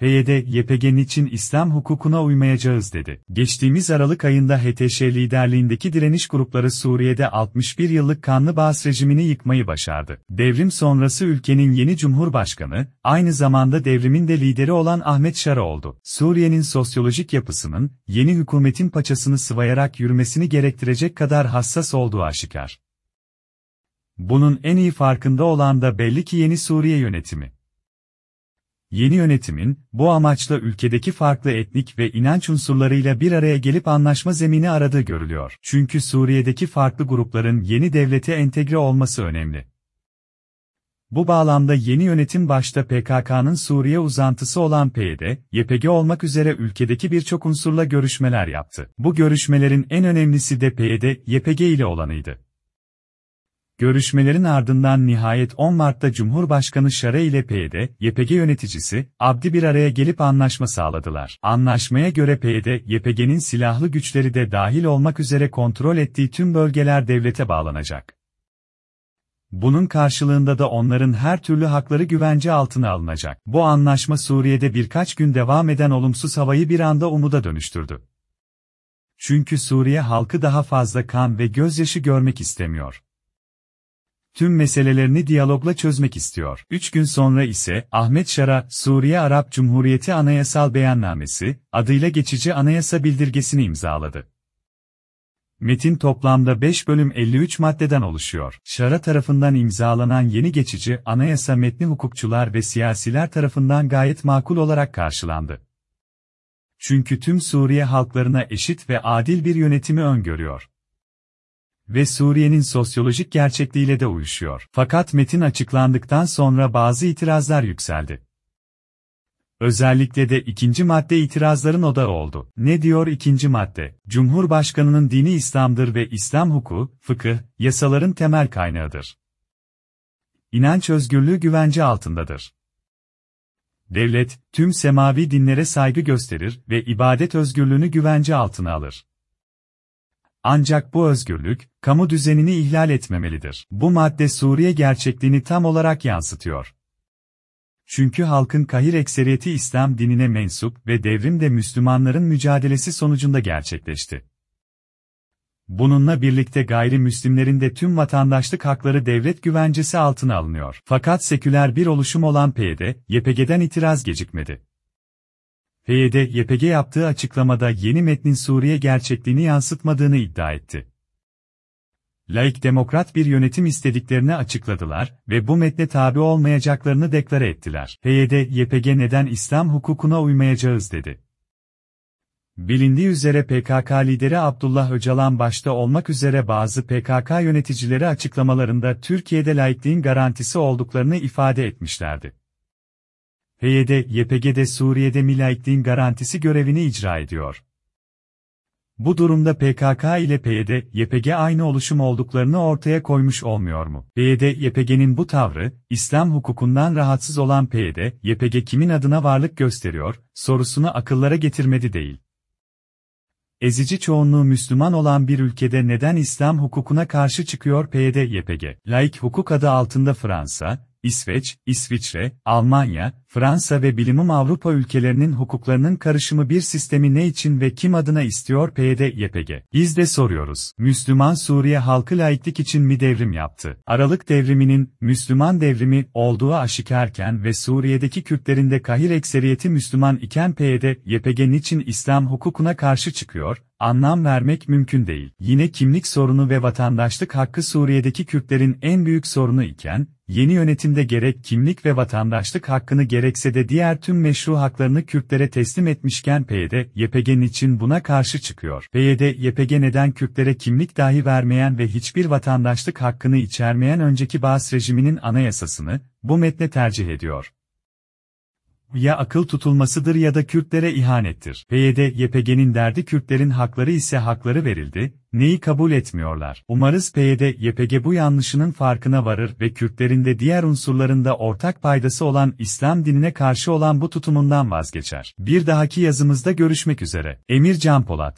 PYD, YPG'nin için İslam hukukuna uymayacağız dedi. Geçtiğimiz Aralık ayında HTŞ liderliğindeki direniş grupları Suriye'de 61 yıllık kanlı Baas rejimini yıkmayı başardı. Devrim sonrası ülkenin yeni cumhurbaşkanı, aynı zamanda devrimin de lideri olan Ahmet Şara oldu. Suriye'nin sosyolojik yapısının, yeni hükümetin paçasını sıvayarak yürümesini gerektirecek kadar hassas olduğu aşikar. Bunun en iyi farkında olan da belli ki yeni Suriye yönetimi. Yeni yönetimin, bu amaçla ülkedeki farklı etnik ve inanç unsurlarıyla bir araya gelip anlaşma zemini aradığı görülüyor. Çünkü Suriye'deki farklı grupların yeni devlete entegre olması önemli. Bu bağlamda yeni yönetim başta PKK'nın Suriye uzantısı olan PYD, YPG olmak üzere ülkedeki birçok unsurla görüşmeler yaptı. Bu görüşmelerin en önemlisi de PYD, YPG ile olanıydı. Görüşmelerin ardından nihayet 10 Mart'ta Cumhurbaşkanı Şare ile PYD, YPG yöneticisi, Abdi bir araya gelip anlaşma sağladılar. Anlaşmaya göre PYD, YPG'nin silahlı güçleri de dahil olmak üzere kontrol ettiği tüm bölgeler devlete bağlanacak. Bunun karşılığında da onların her türlü hakları güvence altına alınacak. Bu anlaşma Suriye'de birkaç gün devam eden olumsuz havayı bir anda umuda dönüştürdü. Çünkü Suriye halkı daha fazla kan ve gözyaşı görmek istemiyor tüm meselelerini diyalogla çözmek istiyor. Üç gün sonra ise Ahmet Şara, Suriye Arap Cumhuriyeti Anayasal Beyannamesi, adıyla geçici anayasa bildirgesini imzaladı. Metin toplamda 5 bölüm 53 maddeden oluşuyor. Şara tarafından imzalanan yeni geçici anayasa metni hukukçular ve siyasiler tarafından gayet makul olarak karşılandı. Çünkü tüm Suriye halklarına eşit ve adil bir yönetimi öngörüyor ve Suriye'nin sosyolojik gerçekliğiyle de uyuşuyor. Fakat metin açıklandıktan sonra bazı itirazlar yükseldi. Özellikle de ikinci madde itirazların odağı oldu. Ne diyor ikinci madde? Cumhurbaşkanının dini İslam'dır ve İslam hukuku, fıkıh, yasaların temel kaynağıdır. İnanç özgürlüğü güvence altındadır. Devlet, tüm semavi dinlere saygı gösterir ve ibadet özgürlüğünü güvence altına alır. Ancak bu özgürlük, kamu düzenini ihlal etmemelidir. Bu madde Suriye gerçekliğini tam olarak yansıtıyor. Çünkü halkın kahir ekseriyeti İslam dinine mensup ve devrim de Müslümanların mücadelesi sonucunda gerçekleşti. Bununla birlikte gayrimüslimlerin de tüm vatandaşlık hakları devlet güvencesi altına alınıyor. Fakat seküler bir oluşum olan PYD, YPG'den itiraz gecikmedi. PYD, YPG yaptığı açıklamada yeni metnin Suriye gerçekliğini yansıtmadığını iddia etti. Laik demokrat bir yönetim istediklerini açıkladılar ve bu metne tabi olmayacaklarını deklare ettiler. PYD, YPG neden İslam hukukuna uymayacağız dedi. Bilindiği üzere PKK lideri Abdullah Öcalan başta olmak üzere bazı PKK yöneticileri açıklamalarında Türkiye'de laikliğin garantisi olduklarını ifade etmişlerdi. PYD, YPG'de Suriye'de milaikliğin garantisi görevini icra ediyor. Bu durumda PKK ile PYD, YPG aynı oluşum olduklarını ortaya koymuş olmuyor mu? PYD, YPG'nin bu tavrı, İslam hukukundan rahatsız olan PYD, YPG kimin adına varlık gösteriyor, sorusunu akıllara getirmedi değil. Ezici çoğunluğu Müslüman olan bir ülkede neden İslam hukukuna karşı çıkıyor PYD, YPG? Laik hukuk adı altında Fransa, İsveç, İsviçre, Almanya, Fransa ve bilimum Avrupa ülkelerinin hukuklarının karışımı bir sistemi ne için ve kim adına istiyor PYD YPG? Biz de soruyoruz. Müslüman Suriye halkı laiklik için mi devrim yaptı? Aralık devriminin, Müslüman devrimi, olduğu aşikarken ve Suriye'deki Kürtlerin de kahir ekseriyeti Müslüman iken PYD, YPG niçin İslam hukukuna karşı çıkıyor? Anlam vermek mümkün değil. Yine kimlik sorunu ve vatandaşlık hakkı Suriye'deki Kürtlerin en büyük sorunu iken, yeni yönetimde gerek kimlik ve vatandaşlık hakkını gerekse de diğer tüm meşru haklarını Kürtlere teslim etmişken PYD, YPG'nin için buna karşı çıkıyor. PYD, YPG neden Kürtlere kimlik dahi vermeyen ve hiçbir vatandaşlık hakkını içermeyen önceki Baas rejiminin anayasasını, bu metne tercih ediyor ya akıl tutulmasıdır ya da Kürtlere ihanettir. PYD, YPG'nin derdi Kürtlerin hakları ise hakları verildi, neyi kabul etmiyorlar. Umarız PYD, YPG bu yanlışının farkına varır ve Kürtlerin de diğer unsurlarında ortak paydası olan İslam dinine karşı olan bu tutumundan vazgeçer. Bir dahaki yazımızda görüşmek üzere. Emir Can Polat